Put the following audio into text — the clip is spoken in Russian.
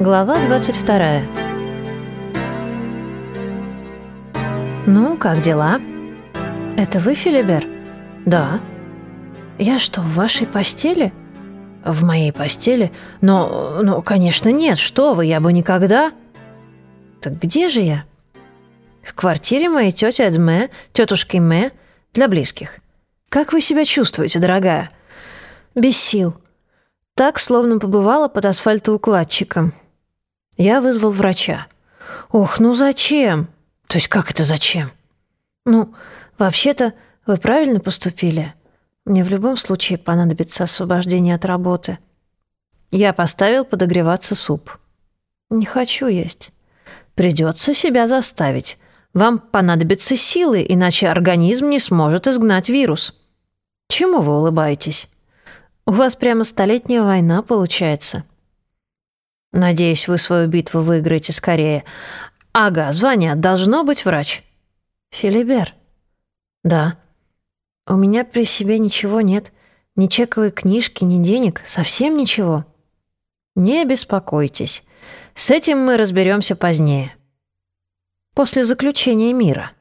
Глава 22. «Ну, как дела?» «Это вы, Филибер?» «Да». «Я что, в вашей постели?» «В моей постели? Но, ну, конечно, нет. Что вы, я бы никогда...» «Так где же я?» «В квартире моей тети Эдме, тетушки Мэ, для близких. Как вы себя чувствуете, дорогая?» «Без сил. Так, словно побывала под асфальтоукладчиком. Я вызвал врача. «Ох, ну зачем?» «То есть как это зачем?» «Ну, вообще-то вы правильно поступили. Мне в любом случае понадобится освобождение от работы». Я поставил подогреваться суп. «Не хочу есть. Придется себя заставить. Вам понадобятся силы, иначе организм не сможет изгнать вирус». «Чему вы улыбаетесь?» «У вас прямо столетняя война получается». Надеюсь, вы свою битву выиграете скорее. Ага, звонят. Должно быть врач. Филибер. Да. У меня при себе ничего нет. Ни чековой книжки, ни денег. Совсем ничего. Не беспокойтесь. С этим мы разберемся позднее. После заключения мира.